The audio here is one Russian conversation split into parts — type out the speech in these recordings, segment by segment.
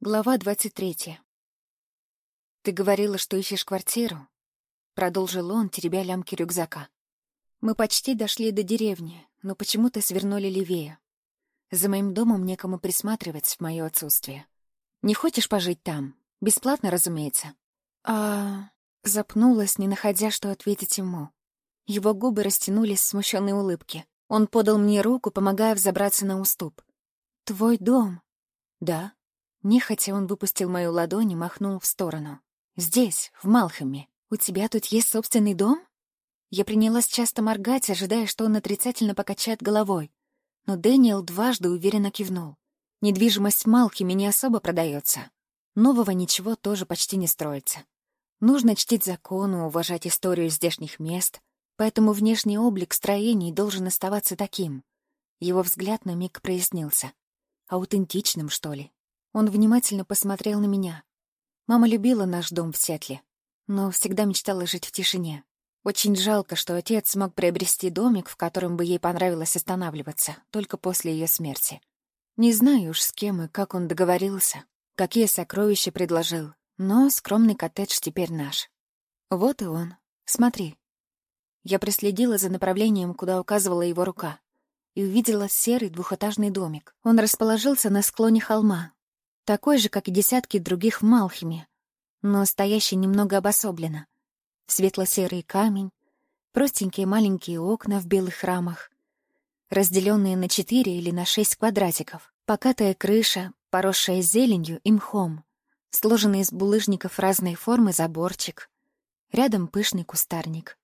Глава двадцать третья. «Ты говорила, что ищешь квартиру?» Продолжил он, теребя лямки рюкзака. Мы почти дошли до деревни, но почему-то свернули левее. За моим домом некому присматривать в мое отсутствие. Не хочешь пожить там? Бесплатно, разумеется. А... Запнулась, не находя, что ответить ему. Его губы растянулись в смущенной улыбке. Он подал мне руку, помогая взобраться на уступ. «Твой дом?» «Да», Нехотя он выпустил мою ладонь и махнул в сторону. «Здесь, в Малхаме. У тебя тут есть собственный дом?» Я принялась часто моргать, ожидая, что он отрицательно покачает головой. Но Дэниел дважды уверенно кивнул. Недвижимость в Малхаме не особо продается. Нового ничего тоже почти не строится. Нужно чтить законы, уважать историю здешних мест, поэтому внешний облик строений должен оставаться таким. Его взгляд на миг прояснился. Аутентичным, что ли. Он внимательно посмотрел на меня. Мама любила наш дом в Сетле, но всегда мечтала жить в тишине. Очень жалко, что отец смог приобрести домик, в котором бы ей понравилось останавливаться, только после ее смерти. Не знаю уж, с кем и как он договорился, какие сокровища предложил, но скромный коттедж теперь наш. Вот и он. Смотри. Я проследила за направлением, куда указывала его рука, и увидела серый двухэтажный домик. Он расположился на склоне холма, такой же, как и десятки других в Малхиме, но стоящий немного обособленно. Светло-серый камень, простенькие маленькие окна в белых рамах, разделенные на четыре или на шесть квадратиков, покатая крыша, поросшая зеленью и мхом, сложенный из булыжников разной формы заборчик, рядом пышный кустарник.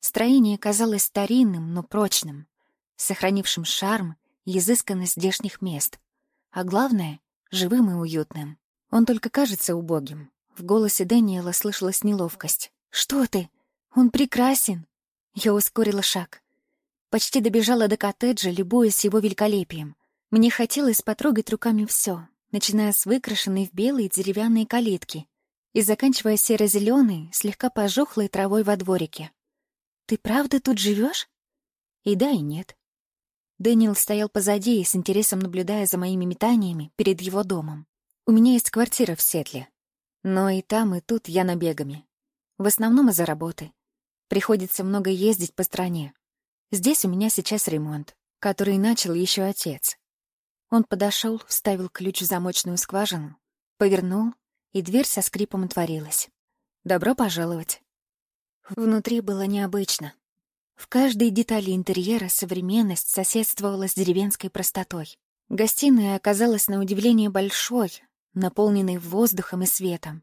Строение казалось старинным, но прочным, сохранившим шарм и изысканность здешних мест, а главное живым и уютным. Он только кажется убогим. В голосе Дэниела слышалась неловкость. «Что ты? Он прекрасен!» Я ускорила шаг. Почти добежала до коттеджа, любуясь его великолепием. Мне хотелось потрогать руками все, начиная с выкрашенной в белые деревянные калитки и заканчивая серо зеленой слегка пожухлой травой во дворике. «Ты правда тут живешь? И да, и нет. Дэниел стоял позади и с интересом наблюдая за моими метаниями перед его домом. У меня есть квартира в Сетле. Но и там, и тут я набегами. В основном из-за работы. Приходится много ездить по стране. Здесь у меня сейчас ремонт, который начал еще отец. Он подошел, вставил ключ в замочную скважину, повернул, и дверь со скрипом отворилась. «Добро пожаловать». Внутри было необычно. В каждой детали интерьера современность соседствовала с деревенской простотой. Гостиная оказалась на удивление большой, наполненной воздухом и светом.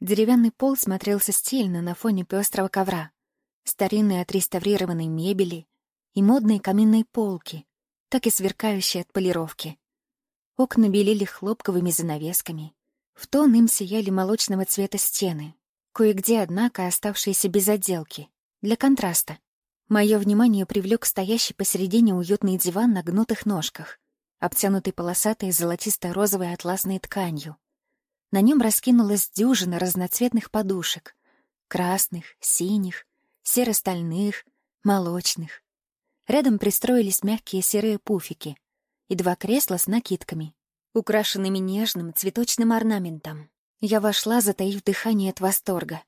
Деревянный пол смотрелся стильно на фоне пестрого ковра, старинной отреставрированной мебели и модные каминные полки, так и сверкающие от полировки. Окна белели хлопковыми занавесками. В тон им сияли молочного цвета стены, кое-где, однако, оставшиеся без отделки, для контраста. Мое внимание привлек стоящий посередине уютный диван на гнутых ножках, обтянутый полосатой золотисто-розовой атласной тканью. На нем раскинулась дюжина разноцветных подушек — красных, синих, серо-стальных, молочных. Рядом пристроились мягкие серые пуфики и два кресла с накидками, украшенными нежным цветочным орнаментом. Я вошла, затаив дыхание от восторга.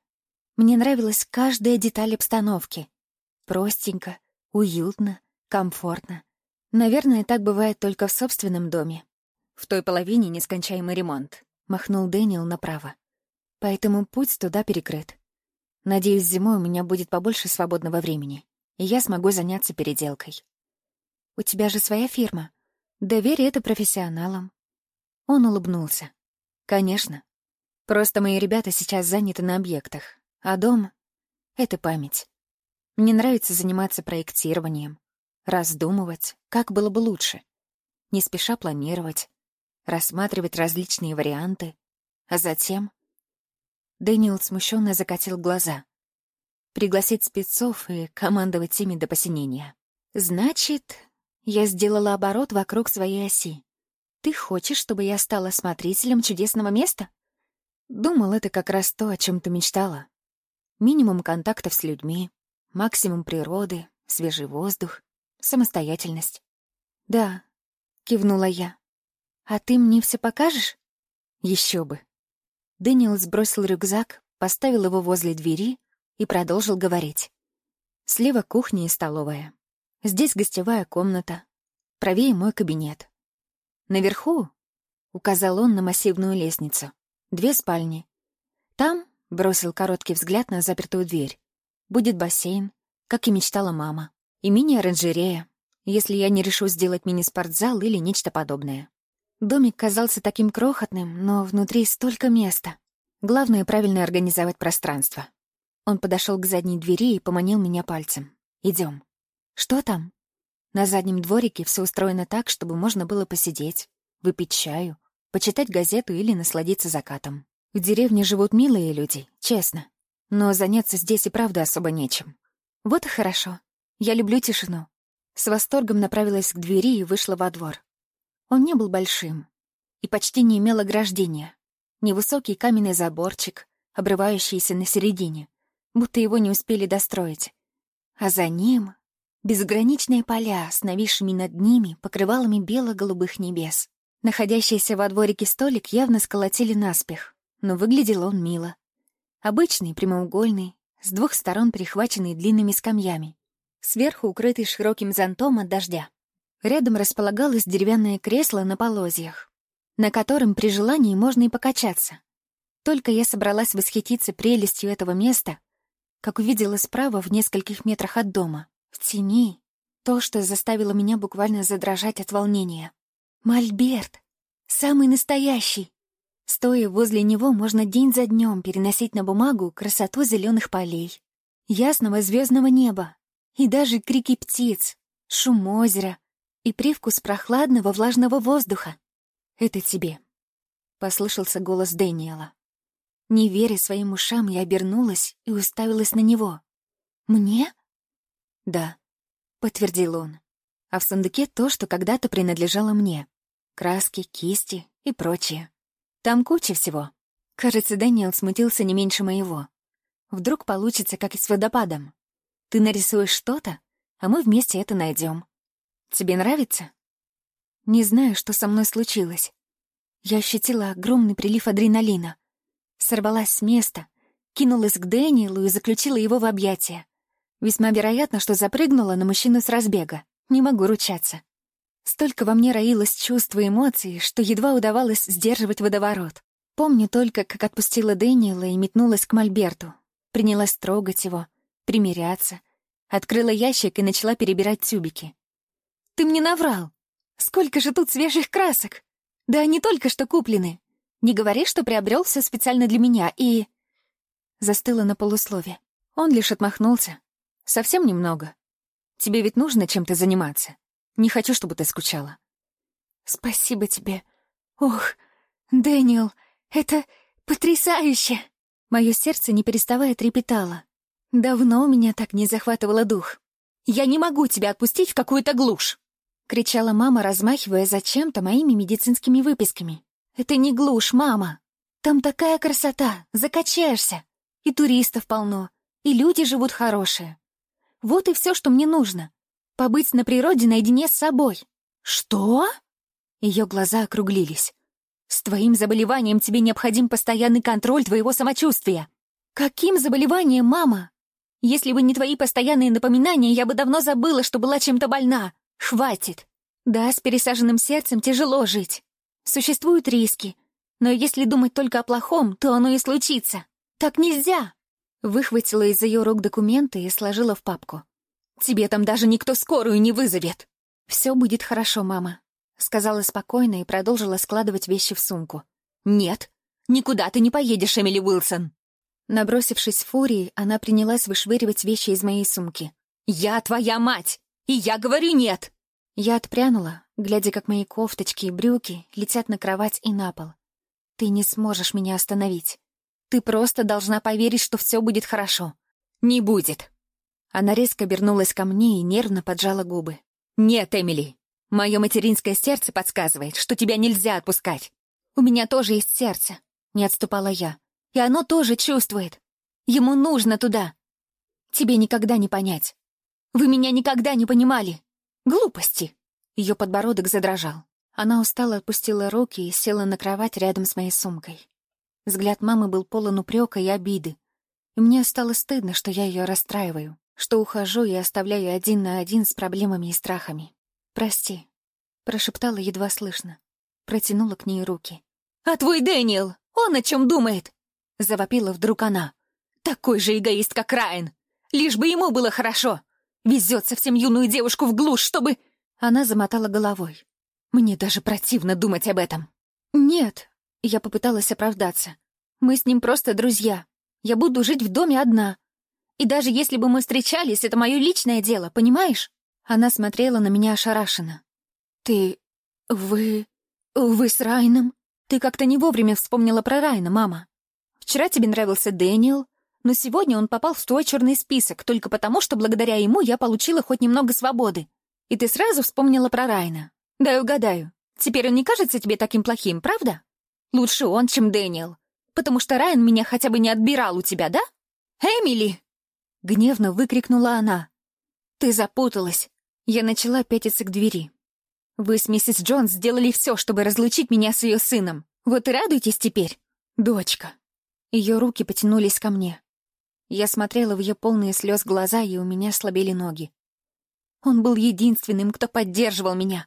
Мне нравилась каждая деталь обстановки — Простенько, уютно, комфортно. Наверное, так бывает только в собственном доме. В той половине нескончаемый ремонт. Махнул Дэниел направо. Поэтому путь туда перекрыт. Надеюсь, зимой у меня будет побольше свободного времени, и я смогу заняться переделкой. У тебя же своя фирма. Доверь это профессионалам. Он улыбнулся. Конечно. Просто мои ребята сейчас заняты на объектах, а дом — это память. Мне нравится заниматься проектированием, раздумывать, как было бы лучше, не спеша планировать, рассматривать различные варианты, а затем... Дэниел смущенно закатил глаза. Пригласить спецов и командовать ими до посинения. «Значит, я сделала оборот вокруг своей оси. Ты хочешь, чтобы я стала смотрителем чудесного места?» Думал, это как раз то, о чем ты мечтала. Минимум контактов с людьми, Максимум природы, свежий воздух, самостоятельность. «Да», — кивнула я. «А ты мне все покажешь?» Еще бы. Дэниел сбросил рюкзак, поставил его возле двери и продолжил говорить. Слева кухня и столовая. Здесь гостевая комната. Правее мой кабинет. Наверху, — указал он на массивную лестницу, — две спальни. Там, — бросил короткий взгляд на запертую дверь, — будет бассейн, как и мечтала мама, и мини-оранжерея, если я не решу сделать мини-спортзал или нечто подобное. Домик казался таким крохотным, но внутри столько места. Главное — правильно организовать пространство. Он подошел к задней двери и поманил меня пальцем. Идем. Что там? На заднем дворике все устроено так, чтобы можно было посидеть, выпить чаю, почитать газету или насладиться закатом. В деревне живут милые люди, честно. Но заняться здесь и правда особо нечем. Вот и хорошо. Я люблю тишину. С восторгом направилась к двери и вышла во двор. Он не был большим и почти не имел ограждения. Невысокий каменный заборчик, обрывающийся на середине, будто его не успели достроить. А за ним безграничные поля с нависшими над ними покрывалами бело-голубых небес. Находящийся во дворике столик явно сколотили наспех, но выглядел он мило. Обычный, прямоугольный, с двух сторон прихваченный длинными скамьями, сверху укрытый широким зонтом от дождя. Рядом располагалось деревянное кресло на полозьях, на котором при желании можно и покачаться. Только я собралась восхититься прелестью этого места, как увидела справа в нескольких метрах от дома, в тени, то, что заставило меня буквально задрожать от волнения. Мольберт! Самый настоящий! Стоя возле него, можно день за днем переносить на бумагу красоту зеленых полей, ясного звездного неба и даже крики птиц, шум озера и привкус прохладного влажного воздуха. «Это тебе», — послышался голос Дэниела. Не веря своим ушам, я обернулась и уставилась на него. «Мне?» «Да», — подтвердил он. «А в сундуке то, что когда-то принадлежало мне. Краски, кисти и прочее. Там куча всего. Кажется, Дэниел смутился не меньше моего. Вдруг получится, как и с водопадом. Ты нарисуешь что-то, а мы вместе это найдем. Тебе нравится?» Не знаю, что со мной случилось. Я ощутила огромный прилив адреналина. Сорвалась с места, кинулась к Дэниелу и заключила его в объятия. Весьма вероятно, что запрыгнула на мужчину с разбега. Не могу ручаться. Столько во мне роилось чувств и эмоций, что едва удавалось сдерживать водоворот. Помню только, как отпустила Дэниела и метнулась к Мольберту. Принялась трогать его, примиряться. Открыла ящик и начала перебирать тюбики. «Ты мне наврал!» Сколько же тут свежих красок! Да они только что куплены. Не говори, что приобрел все специально для меня и...» Застыла на полуслове. Он лишь отмахнулся. «Совсем немного. Тебе ведь нужно чем-то заниматься. Не хочу, чтобы ты скучала». «Спасибо тебе. Ох, Дэниел, это потрясающе!» Мое сердце не переставая трепетало. Давно у меня так не захватывало дух. «Я не могу тебя отпустить в какую-то глушь!» кричала мама, размахивая зачем-то моими медицинскими выписками. «Это не глушь, мама! Там такая красота, закачаешься! И туристов полно, и люди живут хорошие. Вот и все, что мне нужно. Побыть на природе наедине с собой». «Что?» Ее глаза округлились. «С твоим заболеванием тебе необходим постоянный контроль твоего самочувствия». «Каким заболеванием, мама? Если бы не твои постоянные напоминания, я бы давно забыла, что была чем-то больна. Хватит. Да, с пересаженным сердцем тяжело жить. Существуют риски. Но если думать только о плохом, то оно и случится. Так нельзя. Выхватила из ее рук документы и сложила в папку. Тебе там даже никто скорую не вызовет. Все будет хорошо, мама. Сказала спокойно и продолжила складывать вещи в сумку. Нет, никуда ты не поедешь, Эмили Уилсон. Набросившись фурией, она принялась вышвыривать вещи из моей сумки. «Я твоя мать! И я говорю нет!» Я отпрянула, глядя, как мои кофточки и брюки летят на кровать и на пол. «Ты не сможешь меня остановить. Ты просто должна поверить, что все будет хорошо». «Не будет!» Она резко обернулась ко мне и нервно поджала губы. «Нет, Эмили, мое материнское сердце подсказывает, что тебя нельзя отпускать. У меня тоже есть сердце», — не отступала я. «И оно тоже чувствует. Ему нужно туда. Тебе никогда не понять. Вы меня никогда не понимали. Глупости!» Ее подбородок задрожал. Она устало отпустила руки и села на кровать рядом с моей сумкой. Взгляд мамы был полон упрека и обиды. И мне стало стыдно, что я ее расстраиваю, что ухожу и оставляю один на один с проблемами и страхами. «Прости», — прошептала едва слышно. Протянула к ней руки. «А твой Дэниел, он о чем думает?» — завопила вдруг она. «Такой же эгоист, как Райан. Лишь бы ему было хорошо. Везет совсем юную девушку в глушь, чтобы...» Она замотала головой. «Мне даже противно думать об этом». «Нет», — я попыталась оправдаться. «Мы с ним просто друзья. Я буду жить в доме одна. И даже если бы мы встречались, это мое личное дело, понимаешь?» Она смотрела на меня ошарашенно. «Ты... вы... вы с Райном? Ты как-то не вовремя вспомнила про Райна, мама. Вчера тебе нравился Дэниел, но сегодня он попал в твой черный список только потому, что благодаря ему я получила хоть немного свободы. И ты сразу вспомнила про Райна. Дай угадаю. Теперь он не кажется тебе таким плохим, правда? Лучше он, чем Дэниел. Потому что Райан меня хотя бы не отбирал у тебя, да? Эмили!» Гневно выкрикнула она. «Ты запуталась». Я начала пятиться к двери. «Вы с миссис Джонс сделали все, чтобы разлучить меня с ее сыном. Вот и радуйтесь теперь, дочка». Ее руки потянулись ко мне. Я смотрела в ее полные слез глаза, и у меня слабели ноги. Он был единственным, кто поддерживал меня.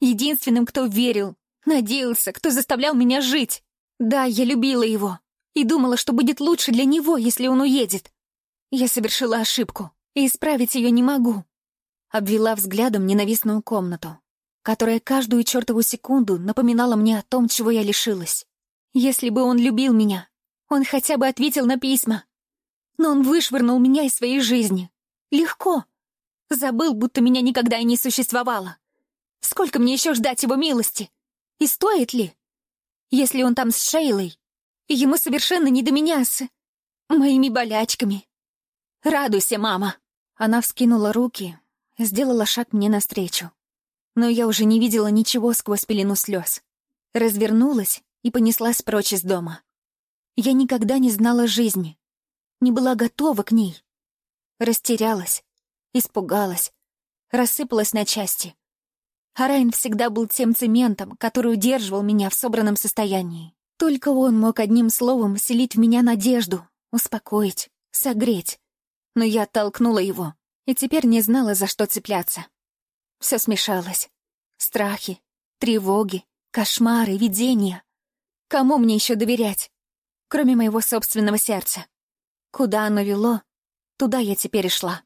Единственным, кто верил, надеялся, кто заставлял меня жить. Да, я любила его и думала, что будет лучше для него, если он уедет. Я совершила ошибку, и исправить ее не могу. Обвела взглядом ненавистную комнату, которая каждую чертову секунду напоминала мне о том, чего я лишилась. Если бы он любил меня, он хотя бы ответил на письма, но он вышвырнул меня из своей жизни. Легко. Забыл, будто меня никогда и не существовало. Сколько мне еще ждать его милости? И стоит ли? Если он там с Шейлой, ему совершенно не до меня с... моими болячками. Радуйся, мама. Она вскинула руки, сделала шаг мне навстречу. Но я уже не видела ничего сквозь пелену слез. Развернулась и понеслась прочь из дома. Я никогда не знала жизни не была готова к ней. Растерялась, испугалась, рассыпалась на части. А Райн всегда был тем цементом, который удерживал меня в собранном состоянии. Только он мог одним словом селить в меня надежду, успокоить, согреть. Но я оттолкнула его, и теперь не знала, за что цепляться. Все смешалось. Страхи, тревоги, кошмары, видения. Кому мне еще доверять, кроме моего собственного сердца? Куда оно вело, туда я теперь и шла.